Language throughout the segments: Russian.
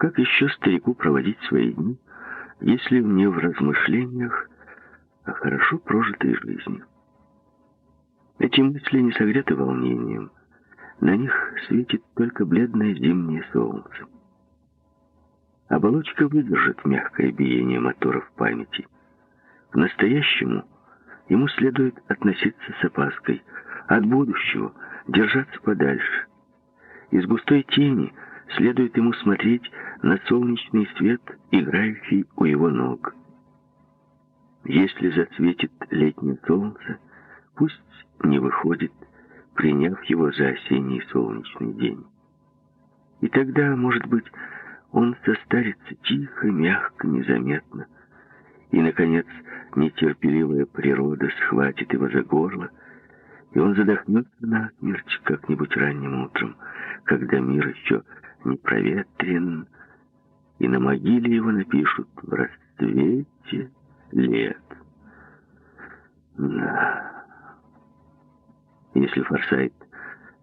Как еще старику проводить свои дни, если не в размышлениях о хорошо прожитой жизни? Эти мысли не согреты волнением. На них светит только бледное зимнее солнце. Оболочка выдержит мягкое биение моторов памяти. К настоящему ему следует относиться с опаской, от будущего держаться подальше. Из густой тени следует ему смотреть на солнечный свет, играющий у его ног. Если засветит летнее солнце, пусть не выходит, приняв его за осенний солнечный день. И тогда, может быть, он состарится тихо, мягко, незаметно. И, наконец, нетерпеливая природа схватит его за горло, и он задохнется на смерть как-нибудь ранним утром, когда мир еще не проветрен, и на могиле его напишут в расцвете лет. Да. Если Форсайт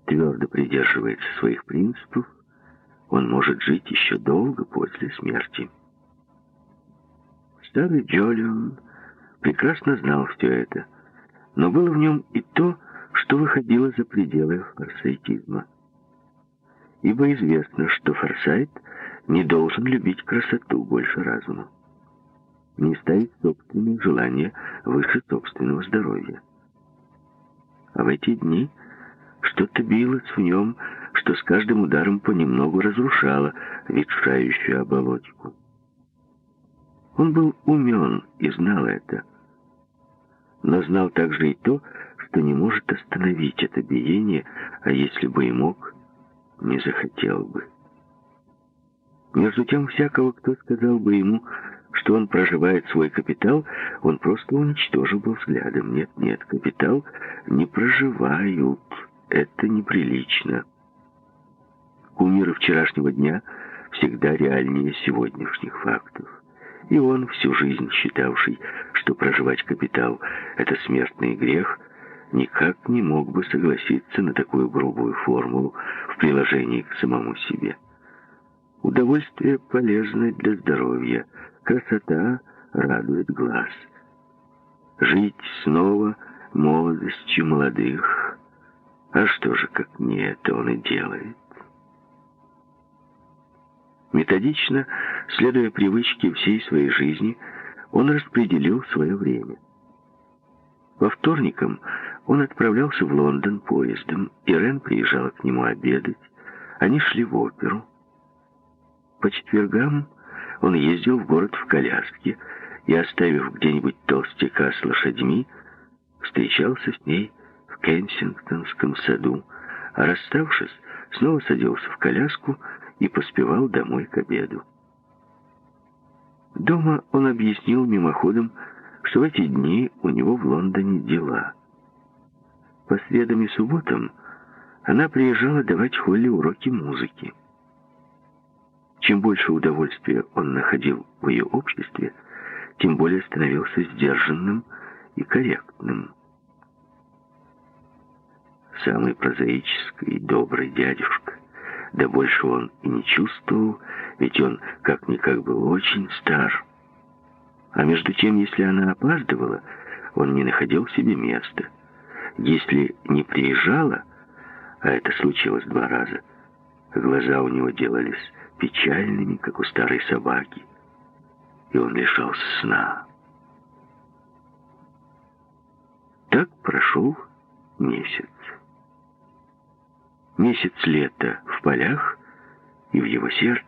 твердо придерживается своих принципов, он может жить еще долго после смерти. Старый Джолион прекрасно знал все это, но было в нем и то, что выходило за пределы форсайтизма. Ибо известно, что форсайт не должен любить красоту больше разума, не ставить собственные желания выше собственного здоровья. А в эти дни что-то билось в нем, что с каждым ударом понемногу разрушало ветшающую оболочку. Он был умен и знал это, но знал также и то, что не может остановить это биение, а если бы и мог, не захотел бы. Между тем, всякого, кто сказал бы ему, что он проживает свой капитал, он просто уничтожил бы взглядом. Нет, нет, капитал не проживают. Это неприлично. Кумиры вчерашнего дня всегда реальнее сегодняшних фактов. И он, всю жизнь считавший, что проживать капитал — это смертный грех, никак не мог бы согласиться на такую грубую формулу в приложении к самому себе. Удовольствие полезно для здоровья, красота радует глаз. Жить снова молодостью молодых, а что же, как не это он и делает. Методично, следуя привычке всей своей жизни, он распределил свое время. По вторникам он отправлялся в Лондон поездом, и Рен приезжала к нему обедать. Они шли в оперу. По четвергам он ездил в город в коляске и, оставив где-нибудь толстяка с лошадьми, встречался с ней в Кенсингтонском саду, а расставшись, снова садился в коляску и поспевал домой к обеду. Дома он объяснил мимоходом, что в эти дни у него в Лондоне дела. По средам и субботам она приезжала давать Холли уроки музыки. Чем больше удовольствия он находил в ее обществе, тем более становился сдержанным и корректным. Самый прозаический и добрый дядюшка, да больше он и не чувствовал, ведь он как-никак был очень стар. А между тем, если она опаздывала, он не находил себе места. Если не приезжала, а это случилось два раза, глаза у него делались печальными, как у старой собаки, и он лишался сна. Так прошел месяц. Месяц лета в полях и в его сердце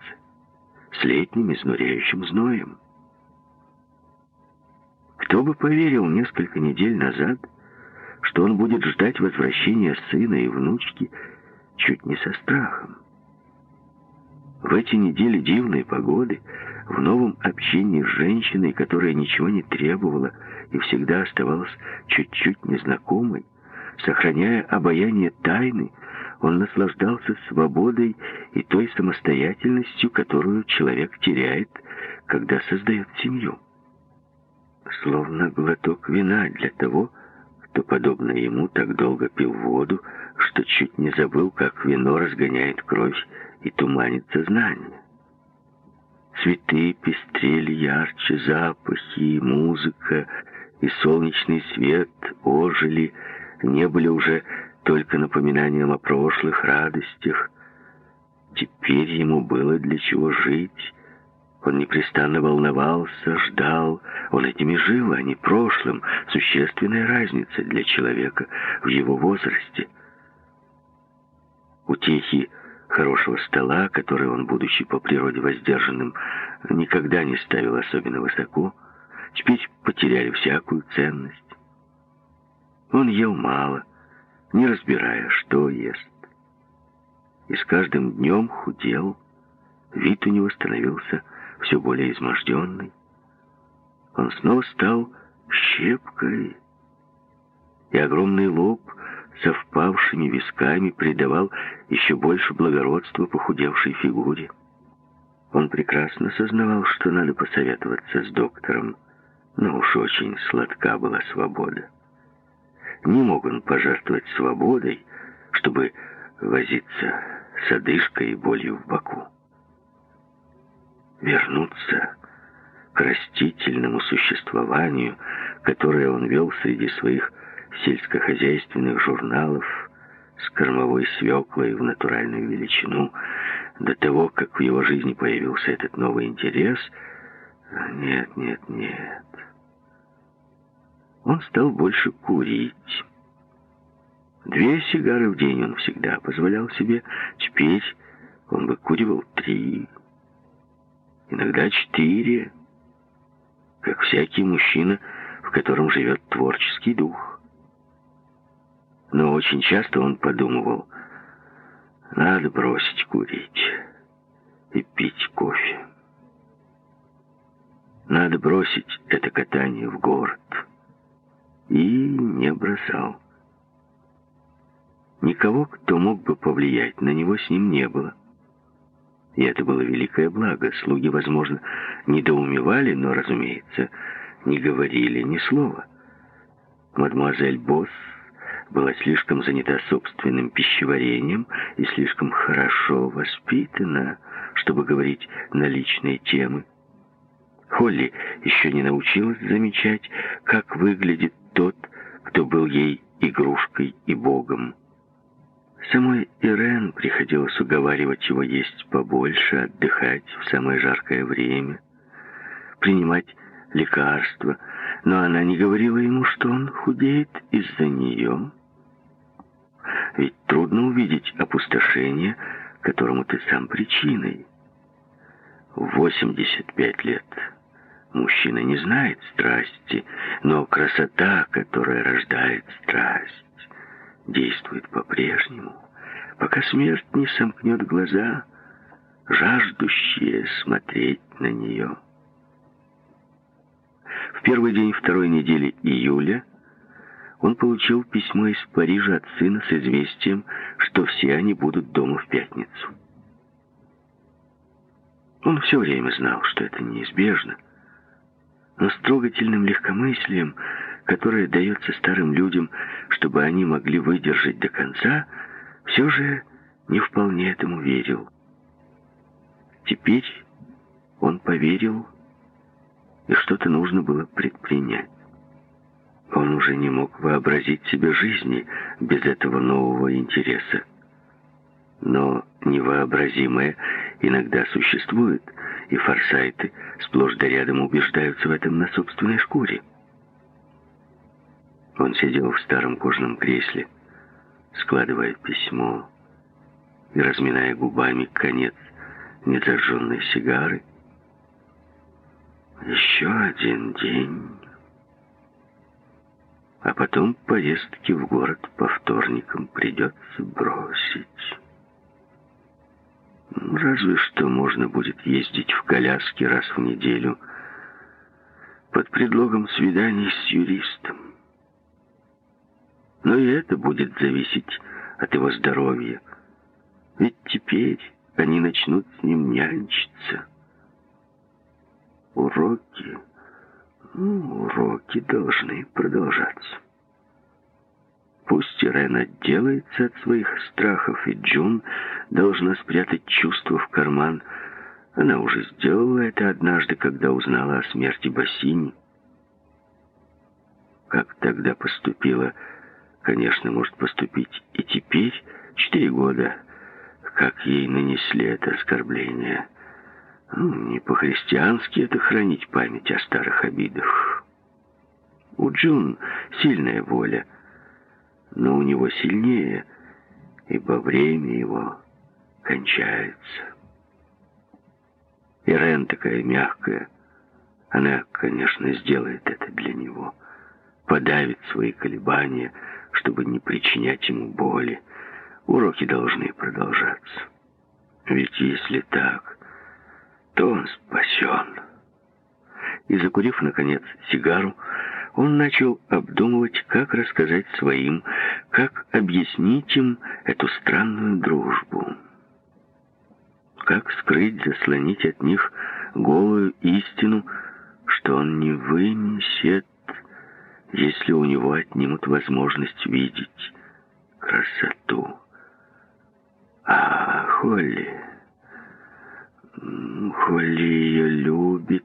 с летним изнуряющим зноем. Кто бы поверил несколько недель назад, что он будет ждать возвращения сына и внучки чуть не со страхом. В эти недели дивной погоды, в новом общении с женщиной, которая ничего не требовала и всегда оставалась чуть-чуть незнакомой, сохраняя обаяние тайны, он наслаждался свободой и той самостоятельностью, которую человек теряет, когда создает семью. Словно глоток вина для того, кто, подобно ему, так долго пил воду, что чуть не забыл, как вино разгоняет кровь и туманит сознание. Цветы пестрели ярче, запахи, музыка и солнечный свет ожили, не были уже только напоминанием о прошлых радостях. Теперь ему было для чего жить. Он непрестанно волновался, ждал. Он этими жил, а не прошлым. Существенная разница для человека в его возрасте. Утехи хорошего стола, который он, будучи по природе воздержанным, никогда не ставил особенно высоко, теперь потеряли всякую ценность. Он ел мало, не разбирая, что ест. И с каждым днем худел, вид у него становился все более изможденный. Он снова стал щепкой, и огромный лоб совпавшими висками придавал еще больше благородства похудевшей фигуре. Он прекрасно сознавал, что надо посоветоваться с доктором, но уж очень сладка была свобода. Не мог он пожертвовать свободой, чтобы возиться с одышкой и болью в боку. Вернуться к растительному существованию, которое он вел среди своих сельскохозяйственных журналов с кормовой свеклой в натуральную величину, до того, как в его жизни появился этот новый интерес, нет, нет, нет. Он стал больше курить. Две сигары в день он всегда позволял себе. Теперь он выкуривал три, иногда четыре, как всякий мужчина, в котором живет творческий дух но очень часто он подумывал, надо бросить курить и пить кофе. Надо бросить это катание в город. И не бросал. Никого, кто мог бы повлиять на него, с ним не было. И это было великое благо. Слуги, возможно, недоумевали, но, разумеется, не говорили ни слова. Мадемуазель Босс была слишком занята собственным пищеварением и слишком хорошо воспитана, чтобы говорить на личные темы. Холли еще не научилась замечать, как выглядит тот, кто был ей игрушкой и богом. Самой Ирен приходилось уговаривать его есть побольше, отдыхать в самое жаркое время, принимать лекарства, но она не говорила ему, что он худеет из-за нее. Ведь трудно увидеть опустошение, которому ты сам причиной. В 85 лет мужчина не знает страсти, но красота, которая рождает страсть, действует по-прежнему, пока смерть не сомкнет глаза, жаждущие смотреть на нее. В первый день второй недели июля он получил письмо из Парижа от сына с известием, что все они будут дома в пятницу. Он все время знал, что это неизбежно, но с трогательным легкомыслием, которое дается старым людям, чтобы они могли выдержать до конца, все же не вполне этому верил. Теперь он поверил, и что-то нужно было предпринять. Он уже не мог вообразить себе жизни без этого нового интереса. Но невообразимое иногда существует, и форсайты сплошь да рядом убеждаются в этом на собственной шкуре. Он сидел в старом кожаном кресле, складывая письмо и разминая губами конец незажженной сигары. Еще один день а потом поездки в город по вторникам придется бросить. Разве что можно будет ездить в коляске раз в неделю под предлогом свиданий с юристом. Но и это будет зависеть от его здоровья. Ведь теперь они начнут с ним нянчиться. Уроки ну, уроки должны продолжаться. Пусть Ирен отделается от своих страхов, и Джун должна спрятать чувства в карман, Она уже сделала это однажды, когда узнала о смерти Бассини. Как тогда поступила, конечно, может поступить и теперь, четыре года, как ей нанесли это оскорбление. Ну, не по-христиански это хранить память о старых обидах. У Джун сильная воля, но у него сильнее, ибо время его кончается. Ирен такая мягкая, она, конечно, сделает это для него, подавит свои колебания, чтобы не причинять ему боли. Уроки должны продолжаться. Ведь если так, то он спасен. И закурив, наконец, сигару, он начал обдумывать, как рассказать своим, как объяснить им эту странную дружбу. Как скрыть, заслонить от них голую истину, что он не вынесет, если у него отнимут возможность видеть красоту. А Холли... Холли ее любит,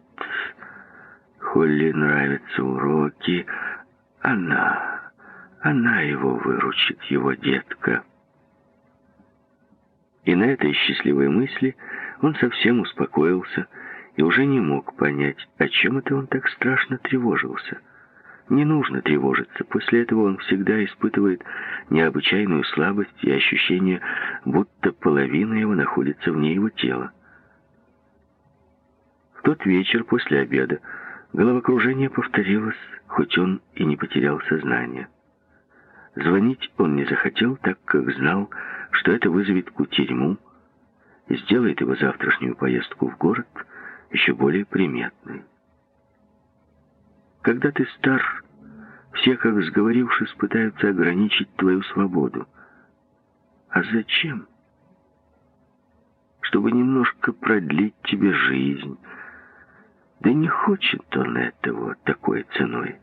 Холли нравятся уроки. Она, она его выручит, его детка. И на этой счастливой мысли он совсем успокоился и уже не мог понять, о чем это он так страшно тревожился. Не нужно тревожиться. После этого он всегда испытывает необычайную слабость и ощущение, будто половина его находится вне его тела тот вечер после обеда головокружение повторилось, хоть он и не потерял сознание. Звонить он не захотел, так как знал, что это вызовет кутерьму и сделает его завтрашнюю поездку в город еще более приметной. Когда ты стар, все, как сговорившись, пытаются ограничить твою свободу. А зачем? Чтобы немножко продлить тебе жизнь, да не хочет он этого такой ценой.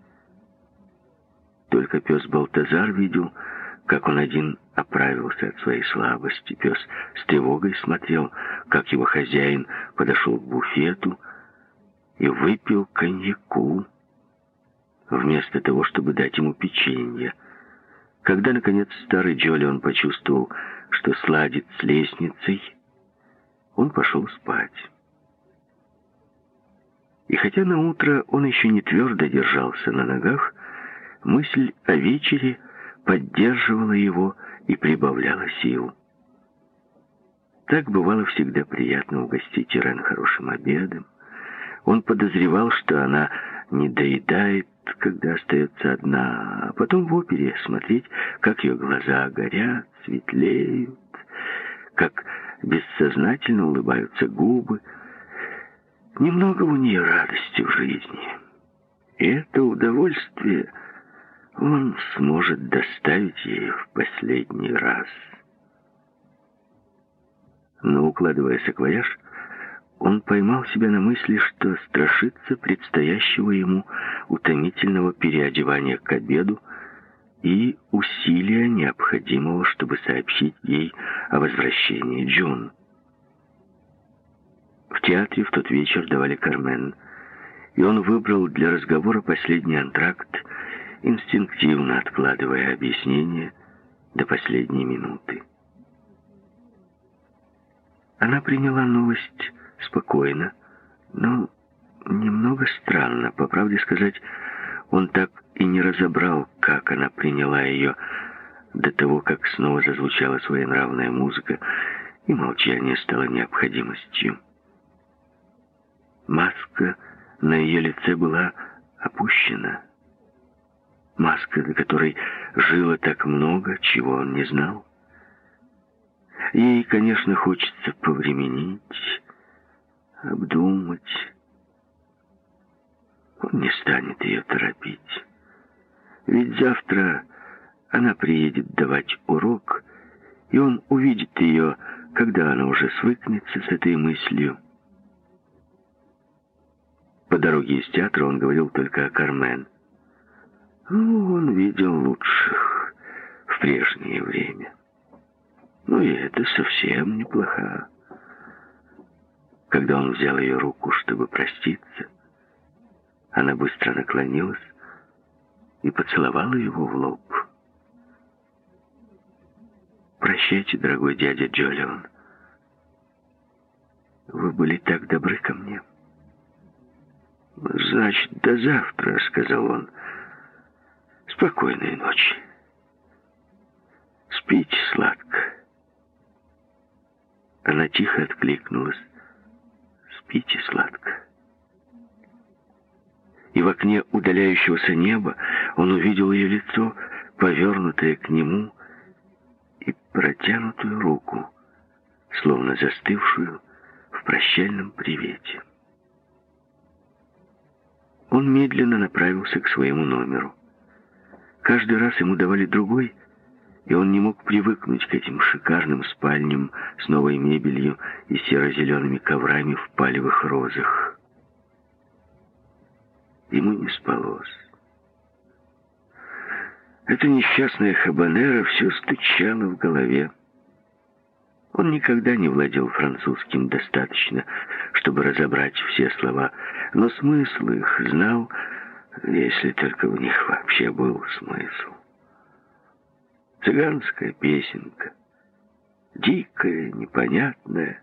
Только пес Балтазар видел, как он один оправился от своей слабости. Пес с тревогой смотрел, как его хозяин подошел к буфету и выпил коньяку, вместо того, чтобы дать ему печенье. Когда, наконец, старый Джолион почувствовал, что сладит с лестницей, он пошел спать. И хотя на утро он еще не твердо держался на ногах, мысль о вечере поддерживала его и прибавляла сил. Так бывало всегда приятно угостить Ирен хорошим обедом. Он подозревал, что она не доедает, когда остается одна, а потом в опере смотреть, как ее глаза горят, светлеют, как бессознательно улыбаются губы, Немного у нее радости в жизни. И это удовольствие он сможет доставить ей в последний раз. Но, укладывая саквояж, он поймал себя на мысли, что страшится предстоящего ему утомительного переодевания к обеду и усилия, необходимого, чтобы сообщить ей о возвращении Джон. В театре в тот вечер давали «Кармен», и он выбрал для разговора последний антракт, инстинктивно откладывая объяснение до последней минуты. Она приняла новость спокойно, но немного странно. По правде сказать, он так и не разобрал, как она приняла ее до того, как снова зазвучала своенравная музыка, и молчание стало необходимостью. Маска на ее лице была опущена. Маска, до которой жило так много, чего он не знал. Ей, конечно, хочется повременить, обдумать. Он не станет ее торопить. Ведь завтра она приедет давать урок, и он увидит ее, когда она уже свыкнется с этой мыслью. По дороге из театра он говорил только о Кармен. Ну, он видел лучших в прежнее время. Ну и это совсем неплохо. Когда он взял ее руку, чтобы проститься, она быстро наклонилась и поцеловала его в лоб. «Прощайте, дорогой дядя Джолион. Вы были так добры ко мне». «Значит, до завтра», — сказал он. «Спокойной ночи. Спите сладко». Она тихо откликнулась. «Спите сладко». И в окне удаляющегося неба он увидел ее лицо, повернутое к нему, и протянутую руку, словно застывшую в прощальном привете. Он медленно направился к своему номеру. Каждый раз ему давали другой, и он не мог привыкнуть к этим шикарным спальням с новой мебелью и серо-зелеными коврами в палевых розах. Ему не спалось. Эта несчастная хабанера все стучала в голове. Он никогда не владел французским достаточно, чтобы разобрать все слова, но смысл их знал, если только в них вообще был смысл. Цыганская песенка, дикая, непонятная.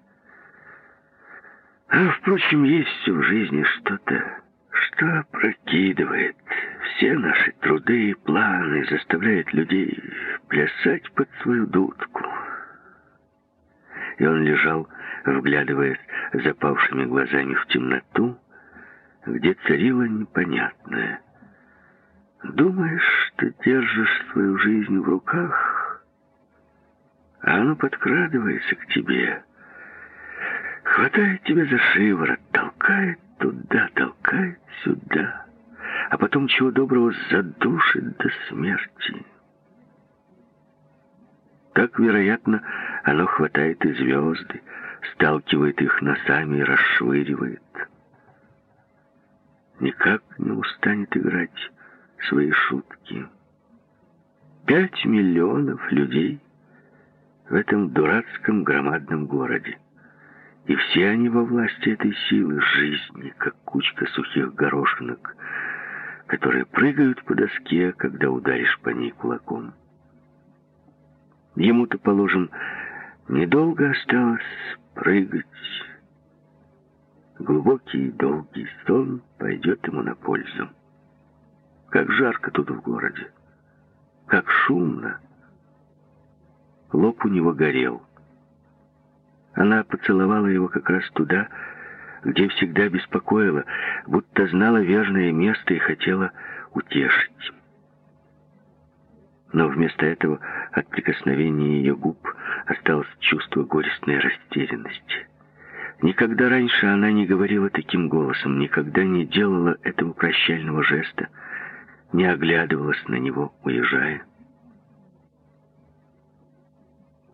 А, впрочем, есть в жизни что-то, что опрокидывает все наши труды и планы, заставляет людей плясать под свою дудку. И он лежал, вглядываясь запавшими глазами в темноту, где царило непонятное. Думаешь, что держишь свою жизнь в руках, а оно подкрадывается к тебе, хватает тебя за шиворот, толкает туда, толкает сюда, а потом чего доброго задушит до смерти. Так, вероятно, оно хватает и звезды, сталкивает их носами и расшвыривает. Никак не устанет играть свои шутки. Пять миллионов людей в этом дурацком громадном городе. И все они во власти этой силы жизни, как кучка сухих горошинок, которые прыгают по доске, когда ударишь по ней кулаком. Ему-то, положим, недолго осталось прыгать. Глубокий и долгий сон пойдет ему на пользу. Как жарко тут в городе, как шумно. Лоб у него горел. Она поцеловала его как раз туда, где всегда беспокоила, будто знала верное место и хотела утешить. Но вместо этого от прикосновения ее губ осталось чувство горестной растерянности. Никогда раньше она не говорила таким голосом, никогда не делала этого прощального жеста, не оглядывалась на него, уезжая.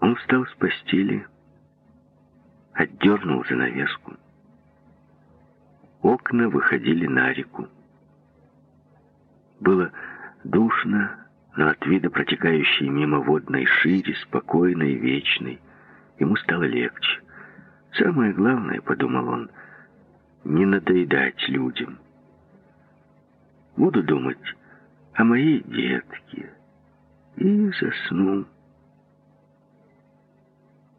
Он встал с постели, отдернул занавеску. Окна выходили на реку. Было душно, но от вида протекающей мимо водной шире, спокойной, вечной, ему стало легче. Самое главное, подумал он, не надоедать людям. Буду думать о моей детке и засну.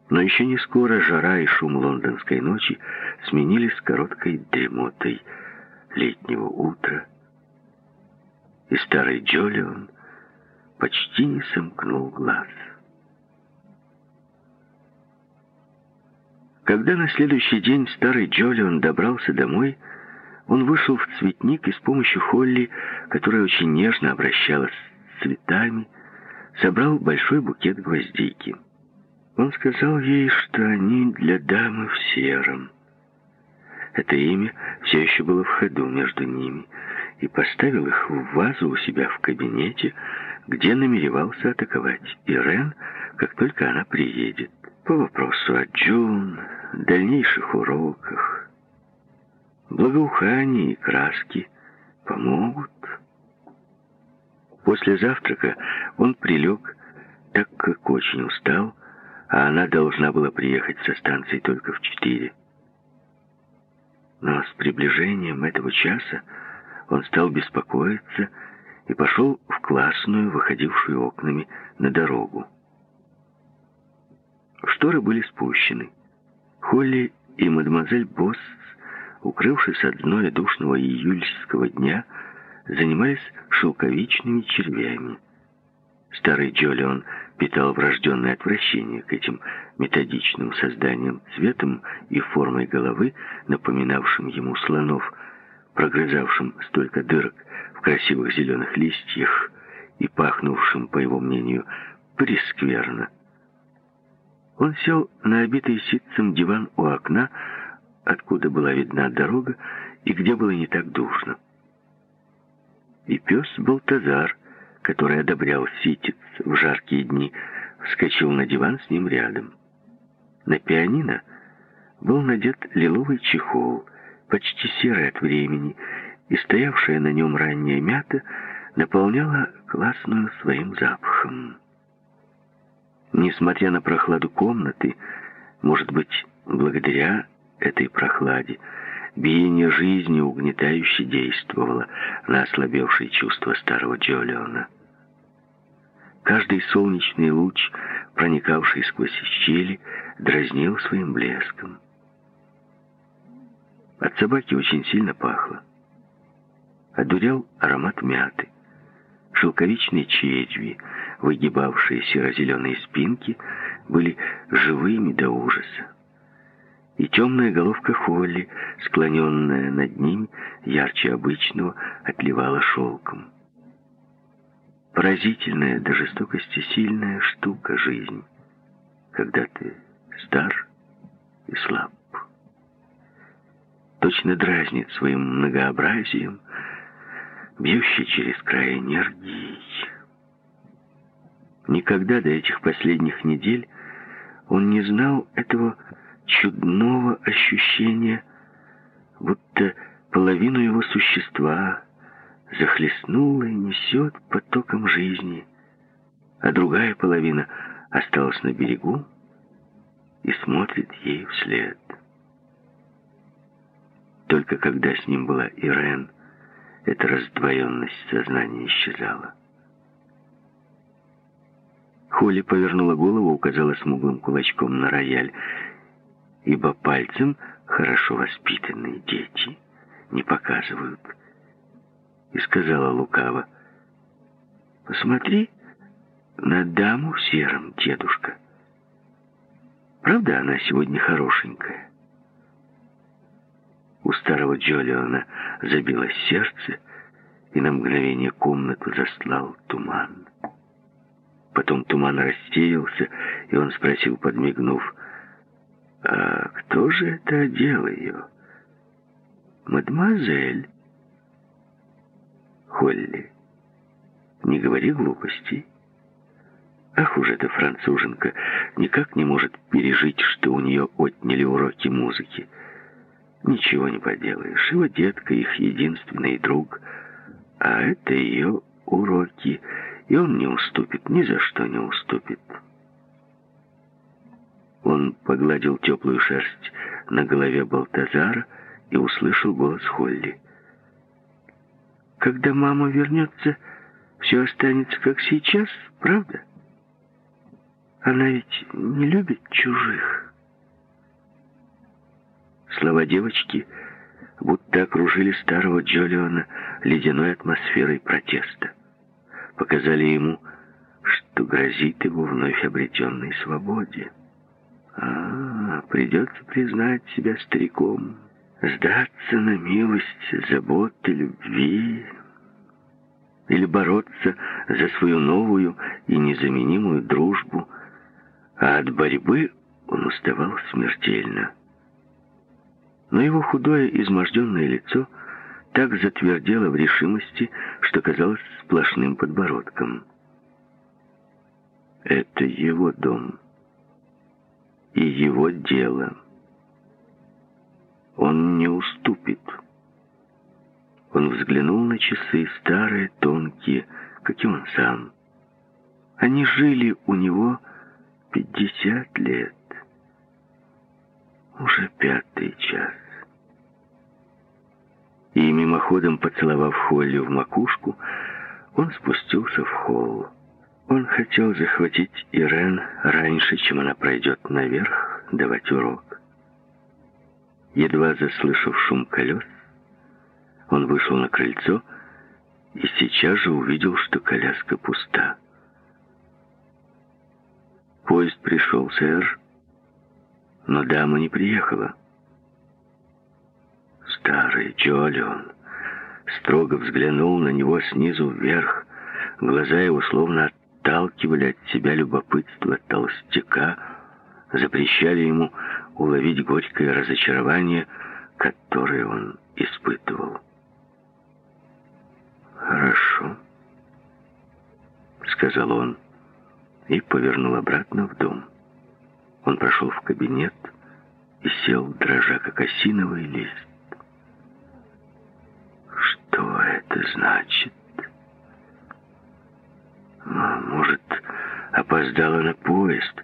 Но еще не скоро жара и шум лондонской ночи сменились короткой дремотой летнего утра, и старый Джолион почти не сомкнул глаз. Когда на следующий день старый Джолион добрался домой, он вышел в цветник и с помощью Холли, которая очень нежно обращалась с цветами, собрал большой букет гвоздики. Он сказал ей, что они для дамы в сером. Это имя все еще было в ходу между ними, и поставил их в вазу у себя в кабинете, где намеревался атаковать Ирен, как только она приедет. По вопросу о Джун, дальнейших уроках, благоухании и краски помогут. После завтрака он прилег, так как очень устал, а она должна была приехать со станции только в четыре. Но с приближением этого часа он стал беспокоиться и пошел в классную, выходившую окнами на дорогу. Шторы были спущены. Холли и мадемуазель Босс, укрывшись от зноя душного июльского дня, занимались шелковичными червями. Старый Джолион питал врожденное отвращение к этим методичным созданиям цветом и формой головы, напоминавшим ему слонов, прогрызавшим столько дырок в красивых зеленых листьях и пахнувшим, по его мнению, прескверно. Он сел на обитый ситцем диван у окна, откуда была видна дорога и где было не так душно. И пес Балтазар, который одобрял ситец в жаркие дни, вскочил на диван с ним рядом. На пианино был надет лиловый чехол, почти серый от времени, и стоявшая на нем ранняя мята наполняла классную своим запахом. Несмотря на прохладу комнаты, может быть, благодаря этой прохладе, биение жизни угнетающе действовало на ослабевшие чувства старого Джолиона. Каждый солнечный луч, проникавший сквозь щели, дразнил своим блеском. От собаки очень сильно пахло. Одурял аромат мяты. Шелковичные черви — выгибавшие серо-зеленые спинки, были живыми до ужаса. И темная головка Холли, склоненная над ними, ярче обычного, отливала шелком. Поразительная до жестокости сильная штука жизнь, когда ты стар и слаб. Точно дразнит своим многообразием, бьющий через край энергии. Никогда до этих последних недель он не знал этого чудного ощущения, будто половину его существа захлестнуло и несет потоком жизни, а другая половина осталась на берегу и смотрит ей вслед. Только когда с ним была Ирен, эта раздвоенность сознания исчезала. Холли повернула голову, указала смуглым кулачком на рояль, ибо пальцем хорошо воспитанные дети не показывают. И сказала лукаво, «Посмотри на даму в сером, дедушка. Правда, она сегодня хорошенькая?» У старого Джолиона забилось сердце, и на мгновение комнату застлал туман. Потом туман рассеялся, и он спросил, подмигнув, «А кто же это одел ее?» «Мадемуазель». «Холли, не говори глупостей». Ах уж эта француженка никак не может пережить, что у нее отняли уроки музыки. Ничего не поделаешь, его детка их единственный друг, а это ее уроки — и он не уступит, ни за что не уступит. Он погладил теплую шерсть на голове Балтазара и услышал голос Холли. «Когда мама вернется, все останется как сейчас, правда? Она ведь не любит чужих». Слова девочки будто окружили старого Джолиона ледяной атмосферой протеста показали ему, что грозит его вновь обретенной свободе. А, придется признать себя стариком, сдаться на милость, заботы, любви или бороться за свою новую и незаменимую дружбу, а от борьбы он уставал смертельно. Но его худое, изможденное лицо — так затвердела в решимости, что казалось сплошным подбородком. Это его дом и его дело. Он не уступит. Он взглянул на часы, старые, тонкие, как и он сам. Они жили у него пятьдесят лет. Уже пятый час. мимоходом поцеловав Холли в макушку, он спустился в холл. Он хотел захватить Ирен раньше, чем она пройдет наверх давать урок. Едва заслышав шум колес, он вышел на крыльцо и сейчас же увидел, что коляска пуста. Поезд пришел, сэр, но дама не приехала. Старый Джолион строго взглянул на него снизу вверх. Глаза его словно отталкивали от себя любопытство толстяка, запрещали ему уловить горькое разочарование, которое он испытывал. «Хорошо», — сказал он и повернул обратно в дом. Он прошел в кабинет и сел, дрожа как осиновый лист. Что это значит? Может, опоздала на поезд?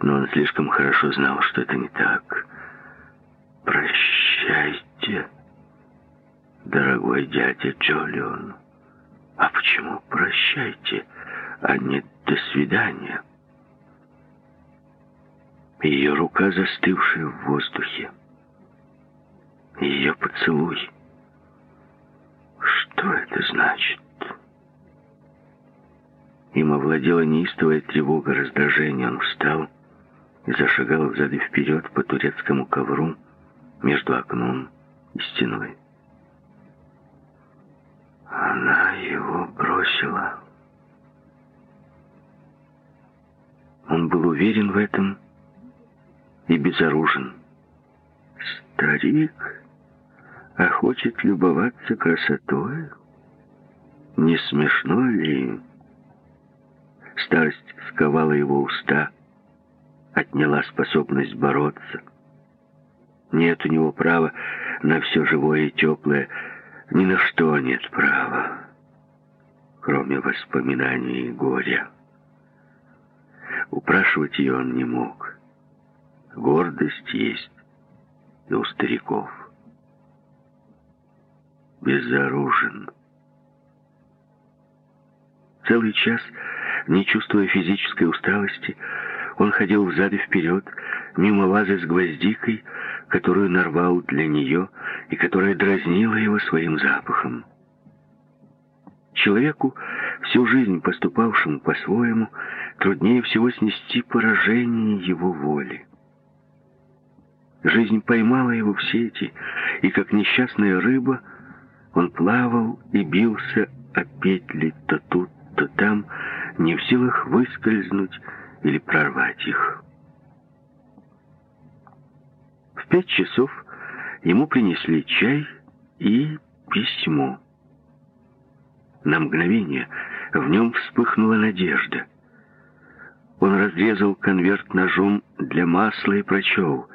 Но он слишком хорошо знал, что это не так. Прощайте, дорогой дядя Джолион. А почему прощайте, а не до свидания? Ее рука, застывшая в воздухе. Ее поцелуй. Что это значит? Им овладела неистовая тревога, раздражение. Он встал и зашагал взад и вперед по турецкому ковру между окном и стеной. Она его бросила. Он был уверен в этом и безоружен. Старик а хочет любоваться красотой? Не смешно ли? Старость сковала его уста, отняла способность бороться. Нет у него права на все живое и теплое, ни на что нет права, кроме воспоминаний и горя. Упрашивать ее он не мог. Гордость есть и у стариков безоружен. Целый час, не чувствуя физической усталости, он ходил взад и вперед, мимо вазы с гвоздикой, которую нарвал для нее и которая дразнила его своим запахом. Человеку, всю жизнь поступавшему по-своему, труднее всего снести поражение его воли. Жизнь поймала его в сети, и, как несчастная рыба, он плавал и бился о петли то тут, то там, не в силах выскользнуть или прорвать их. В пять часов ему принесли чай и письмо. На мгновение в нем вспыхнула надежда. Он разрезал конверт ножом для масла и прочел.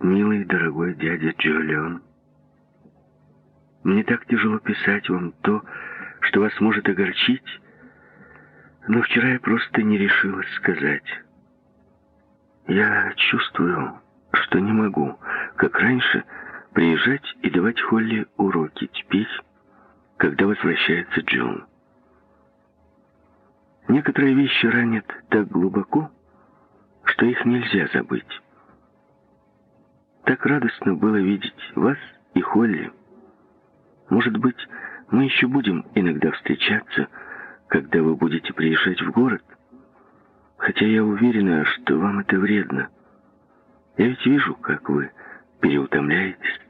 «Милый дорогой дядя Джолион, мне так тяжело писать вам то, что вас может огорчить, но вчера я просто не решилась сказать. Я чувствую, что не могу, как раньше, приезжать и давать Холли уроки теперь, когда возвращается Джон. Некоторые вещи ранят так глубоко, что их нельзя забыть. Так радостно было видеть вас и Холли, может быть, мы еще будем иногда встречаться, когда вы будете приезжать в город? Хотя я уверена, что вам это вредно. Я ведь вижу, как вы переутомляетесь.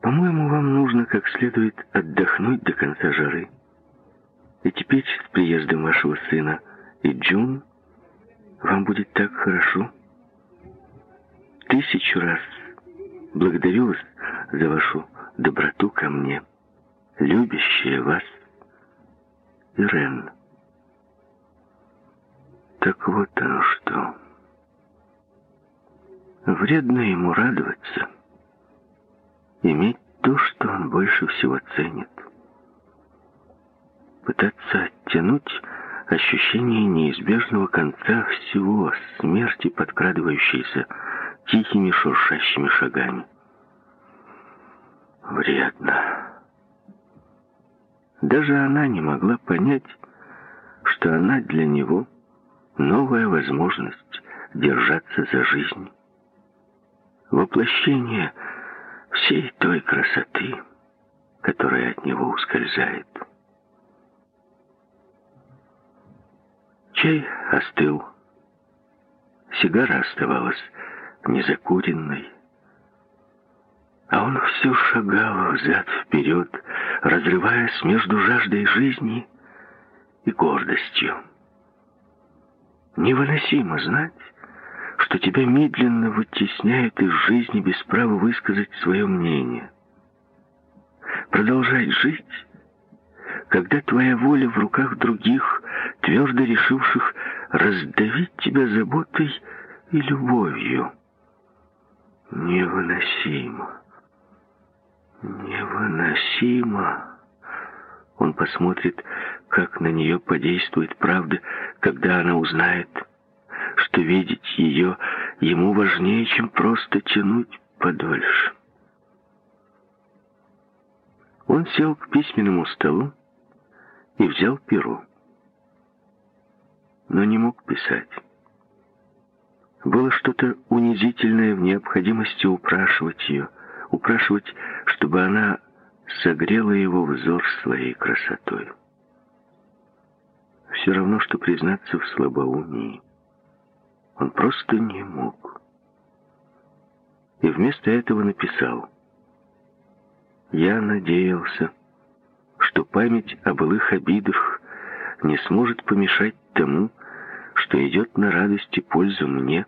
По-моему, вам нужно как следует отдохнуть до конца жары. И теперь с приездом вашего сына и Джун вам будет так хорошо. Тысячу раз благодарю вас за вашу доброту ко мне, любящая вас, Ирен. Так вот оно что. Вредно ему радоваться, иметь то, что он больше всего ценит. Пытаться оттянуть ощущение неизбежного конца всего, смерти, подкрадывающейся тихими шуршащими шагами. вредно. Даже она не могла понять, что она для него новая возможность держаться за жизнь. Воплощение всей той красоты, которая от него ускользает. Чай остыл. Сигара оставалась незакуренной. А он все шагал взад-вперед, разрываясь между жаждой жизни и гордостью. Невыносимо знать, что тебя медленно вытесняют из жизни без права высказать свое мнение. Продолжать жить, когда твоя воля в руках других, твердо решивших раздавить тебя заботой и любовью. Невыносимо. Невыносимо. Он посмотрит, как на нее подействует правда, когда она узнает, что видеть ее ему важнее, чем просто тянуть подольше. Он сел к письменному столу и взял перо, но не мог писать. Было что-то унизительное в необходимости упрашивать ее, упрашивать, чтобы она согрела его взор своей красотой. Все равно, что признаться в слабоумии. Он просто не мог. И вместо этого написал. «Я надеялся, что память о былых обидах не сможет помешать тому, что идет на радость и пользу мне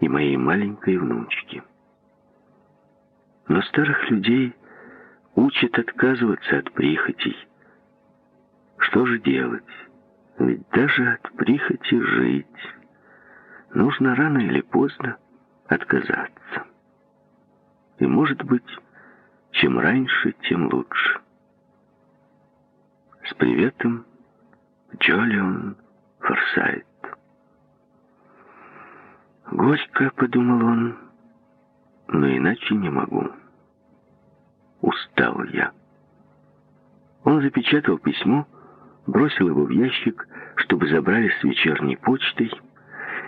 и моей маленькой внучке. Но старых людей учат отказываться от прихотей. Что же делать? Ведь даже от прихоти жить нужно рано или поздно отказаться. И, может быть, чем раньше, тем лучше. С приветом, Джолион Форсайт. Горько, подумал он, но иначе не могу. Устал я. Он запечатал письмо, бросил его в ящик, чтобы забрали с вечерней почтой,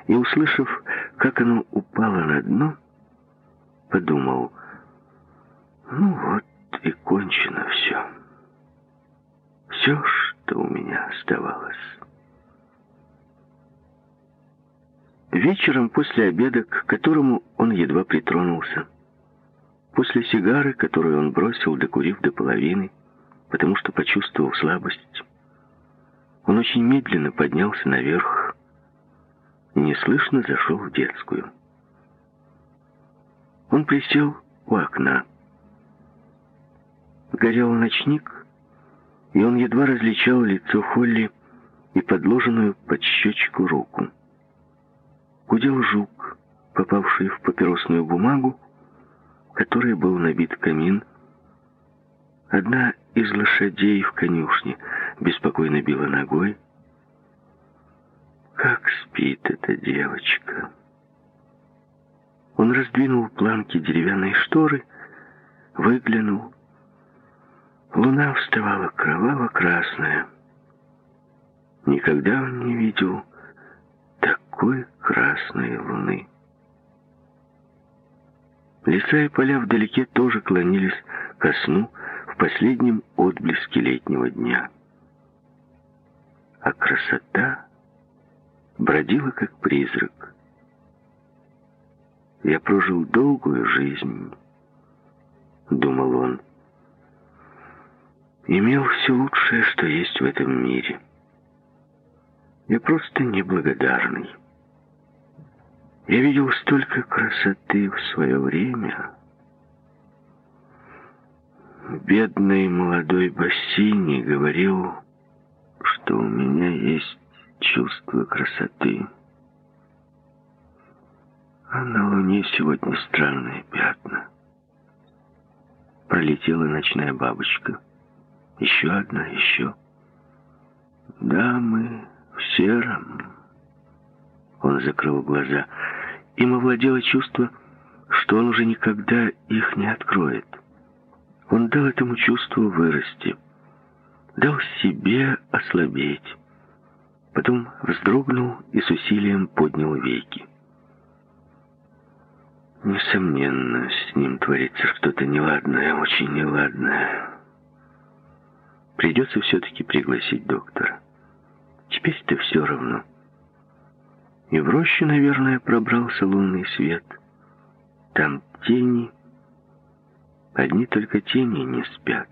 и, услышав, как оно упало на дно, подумал, ну вот и кончено все. Все, что у меня оставалось. Вечером после обеда, к которому он едва притронулся, после сигары, которую он бросил, докурив до половины, потому что почувствовал слабость, он очень медленно поднялся наверх неслышно зашел в детскую. Он присел у окна. Горел ночник, и он едва различал лицо Холли и подложенную под щечку руку гудел жук, попавший в папиросную бумагу, которой был набит камин. Одна из лошадей в конюшне беспокойно била ногой. Как спит эта девочка? Он раздвинул планки деревянной шторы, выглянул. Луна вставала кроваво-красная. Никогда он не видел такой красной луны. Леса и поля вдалеке тоже клонились ко сну в последнем отблеске летнего дня. А красота бродила как призрак. Я прожил долгую жизнь, думал он. Имел все лучшее, что есть в этом мире. Я просто неблагодарный. Я видел столько красоты в свое время. Бедный молодой Бассини говорил, что у меня есть чувство красоты. А на луне сегодня странные пятна. Пролетела ночная бабочка. Еще одна, еще. Да, мы в сером. Он закрыл глаза. Им овладело чувство, что он уже никогда их не откроет. Он дал этому чувству вырасти, дал себе ослабеть. Потом вздрогнул и с усилием поднял веки. Несомненно, с ним творится что-то неладное, очень неладное. Придется все-таки пригласить доктора. Теперь-то все равно. И в роще, наверное, пробрался лунный свет. Там тени. Одни только тени не спят.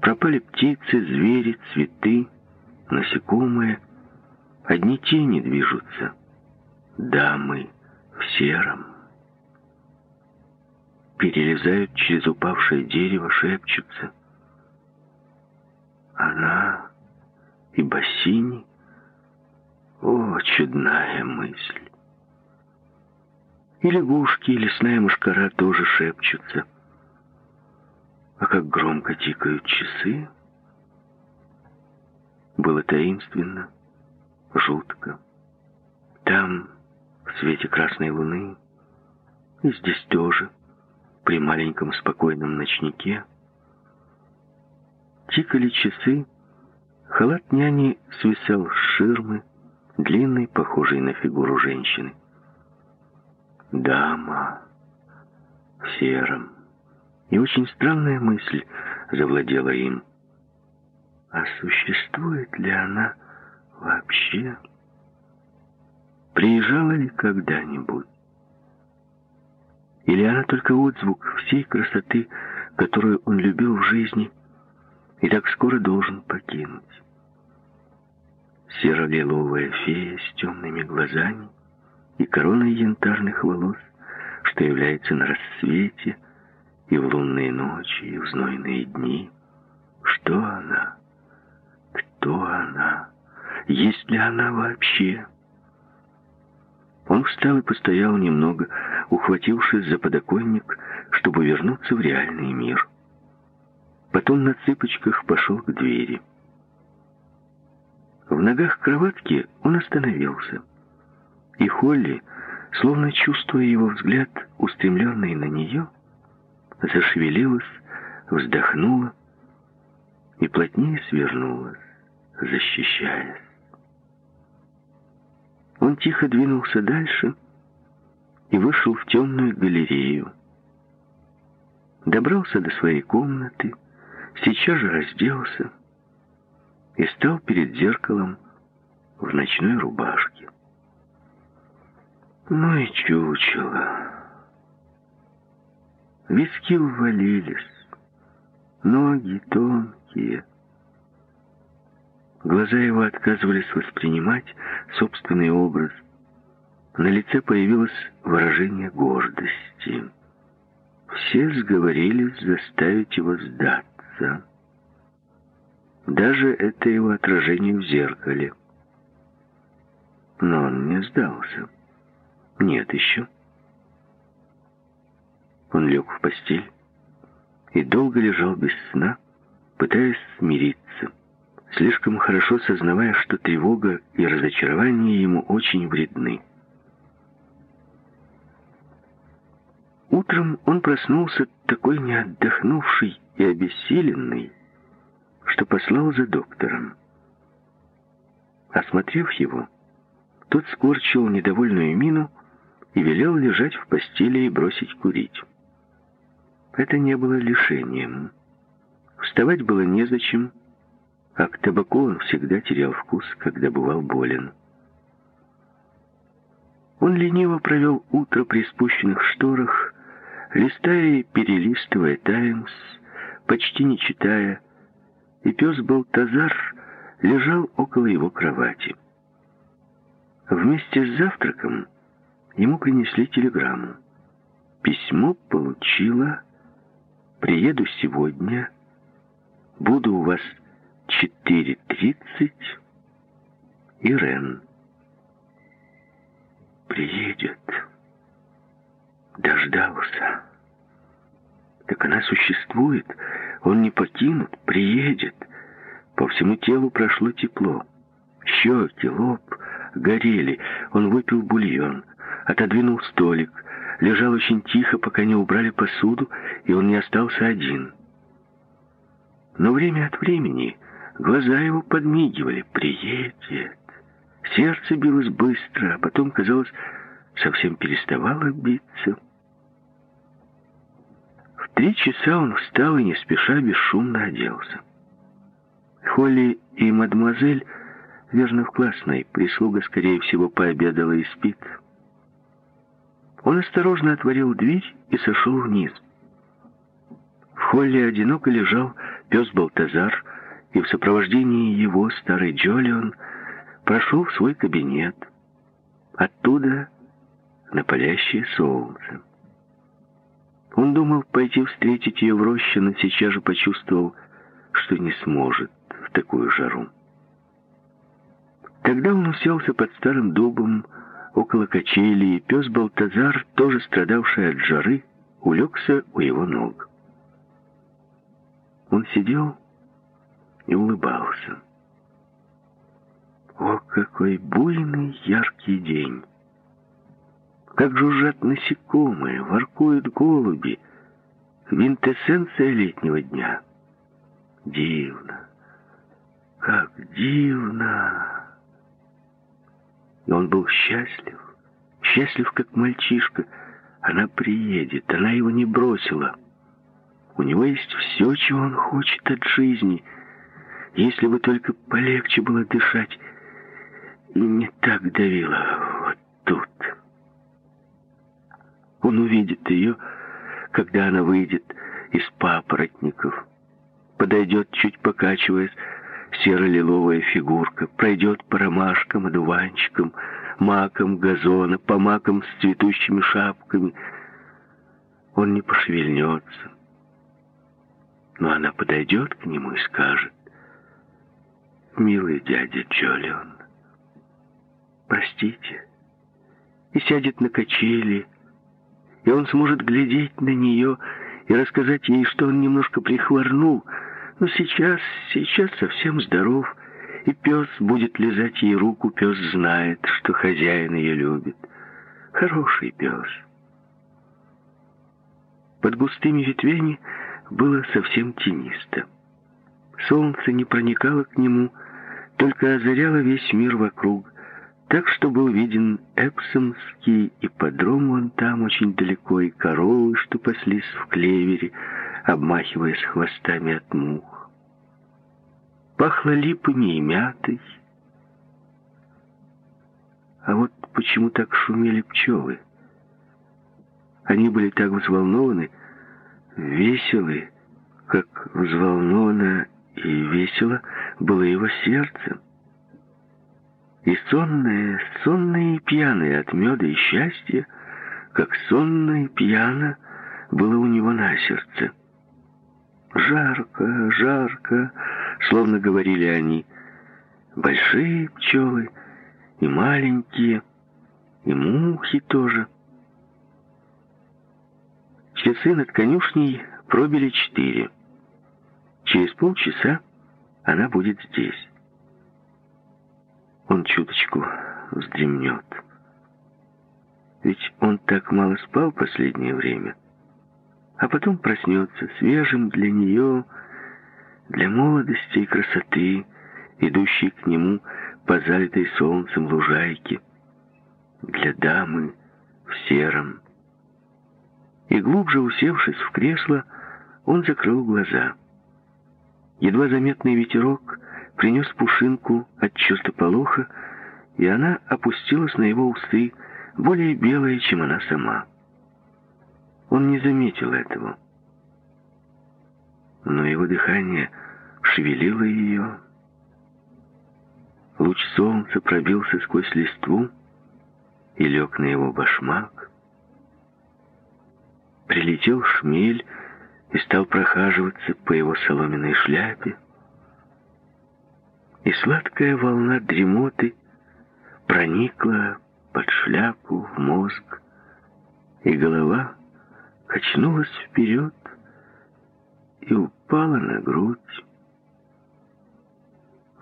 Пропали птицы, звери, цветы, насекомые. Одни тени движутся. Дамы в сером. Перелезают через упавшее дерево, шепчутся. Она и бассейни. О, чудная мысль! И лягушки, и лесная мушкара тоже шепчутся. А как громко тикают часы. Было таинственно, жутко. Там, в свете красной луны, и здесь тоже, при маленьком спокойном ночнике, тикали часы, халат няни свисал с ширмы, длинный, похожий на фигуру женщины. Дама в сером. И очень странная мысль завладела им. А существует ли она вообще? Приезжала ли когда-нибудь? Или она только отзвук всей красоты, которую он любил в жизни и так скоро должен покинуть? Серо-лиловая фея с темными глазами и короной янтарных волос, что является на рассвете и в лунные ночи, и в знойные дни. Что она? Кто она? Есть ли она вообще? Он встал и постоял немного, ухватившись за подоконник, чтобы вернуться в реальный мир. Потом на цыпочках пошел к двери. В ногах кроватки он остановился. И Холли, словно чувствуя его взгляд, устремленный на нее, зашевелилась, вздохнула и плотнее свернулась, защищаясь. Он тихо двинулся дальше и вышел в темную галерею. Добрался до своей комнаты, сейчас же разделся, и стал перед зеркалом в ночной рубашке. Ну и чучело. Виски увалились, ноги тонкие. Глаза его отказывались воспринимать собственный образ. На лице появилось выражение гордости. Все сговорились заставить его сдаться. Даже это его отражение в зеркале. Но он не сдался. Нет еще. Он лег в постель и долго лежал без сна, пытаясь смириться, слишком хорошо сознавая, что тревога и разочарование ему очень вредны. Утром он проснулся такой неотдохнувший и обессиленный, что послал за доктором. Осмотрев его, тот скорчил недовольную мину и велел лежать в постели и бросить курить. Это не было лишением. Вставать было незачем, а к табаку он всегда терял вкус, когда бывал болен. Он лениво провел утро при спущенных шторах, листая и перелистывая «Таймс», почти не читая, и пес Балтазар лежал около его кровати. Вместе с завтраком ему принесли телеграмму. Письмо получила «Приеду сегодня, буду у вас 4.30, Ирен». Приедет. Дождался. Так она существует, он не покинут, приедет. По всему телу прошло тепло. Щеки, лоб горели. Он выпил бульон, отодвинул столик, лежал очень тихо, пока не убрали посуду, и он не остался один. Но время от времени глаза его подмигивали. «Приедет!» Сердце билось быстро, а потом, казалось, совсем переставало биться. Три часа он встал и не спеша бесшумно оделся. Холли и мадемуазель, верно, в классной, прислуга, скорее всего, пообедала и спит. Он осторожно отворил дверь и сошел вниз. В холле одиноко лежал пес Балтазар, и в сопровождении его старый Джолион прошел в свой кабинет. Оттуда на палящее солнце. Он думал пойти встретить ее в роще, но сейчас же почувствовал, что не сможет в такую жару. Тогда он уселся под старым дубом около качели, и пес Балтазар, тоже страдавший от жары, улегся у его ног. Он сидел и улыбался. О, какой буйный яркий день! Как жужжат насекомые, воркуют голуби. Квинтэссенция летнего дня. Дивно. Как дивно. И он был счастлив. Счастлив, как мальчишка. Она приедет, она его не бросила. У него есть все, чего он хочет от жизни. Если бы только полегче было дышать и не так давило вот тут. Он увидит ее, когда она выйдет из папоротников. Подойдет, чуть покачиваясь, серо-лиловая фигурка, пройдет по ромашкам, одуванчикам, макам газона, по макам с цветущими шапками. Он не пошевельнется. Но она подойдет к нему и скажет, «Милый дядя Джолион, простите», и сядет на качели, и он сможет глядеть на нее и рассказать ей, что он немножко прихворнул, но сейчас, сейчас совсем здоров, и пес будет лизать ей руку, пес знает, что хозяин ее любит. Хороший пес. Под густыми ветвями было совсем тенисто. Солнце не проникало к нему, только озаряло весь мир вокруг, так что был виден Эпсомский ипподром вон там очень далеко, и коровы, что паслись в клевере, обмахиваясь хвостами от мух. Пахло липами и мятой. А вот почему так шумели пчелы? Они были так взволнованы, веселы, как взволновано и весело было его сердце. И сонные, сонные и пьяные от меда и счастья, как сонно и пьяно было у него на сердце. Жарко, жарко, словно говорили они, большие пчелы и маленькие, и мухи тоже. Часы над конюшней пробили четыре. Через полчаса она будет здесь он чуточку вздремнет. Ведь он так мало спал последнее время. А потом проснется свежим для нее, для молодости и красоты, идущей к нему по залитой солнцем лужайке, для дамы в сером. И глубже усевшись в кресло, он закрыл глаза. Едва заметный ветерок — принес пушинку от чертополоха, и она опустилась на его усы, более белые, чем она сама. Он не заметил этого. Но его дыхание шевелило ее. Луч солнца пробился сквозь листву и лег на его башмак. Прилетел шмель и стал прохаживаться по его соломенной шляпе и сладкая волна дремоты проникла под шляпу в мозг, и голова качнулась вперед и упала на грудь.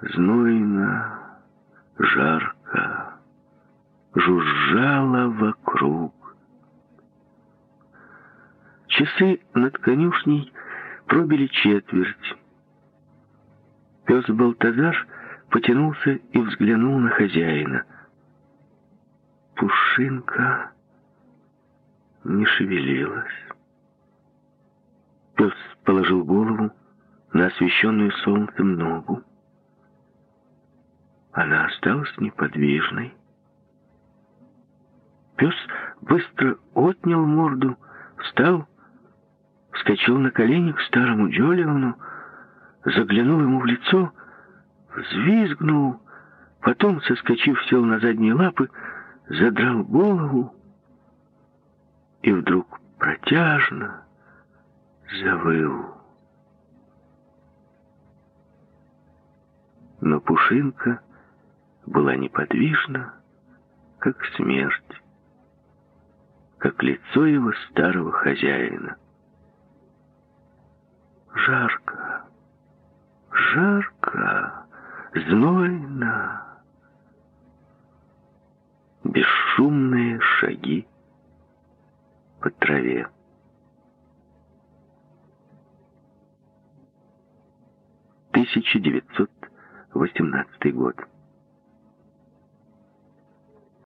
Знойно, жарко, жужжало вокруг. Часы над конюшней пробили четверть. Пес Балтазар потянулся и взглянул на хозяина. Пушинка не шевелилась. Пес положил голову на освещенную солнцем ногу. Она осталась неподвижной. Пес быстро отнял морду, встал, вскочил на колени к старому Джолиону, заглянул ему в лицо, взвизгнул, потом, соскочив, сел на задние лапы, задрал голову и вдруг протяжно завыл. Но Пушинка была неподвижна, как смерть, как лицо его старого хозяина. Жарко, жарко, знойно. Бесшумные шаги по траве. 1918 год.